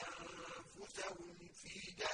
أنفسهم في جهنم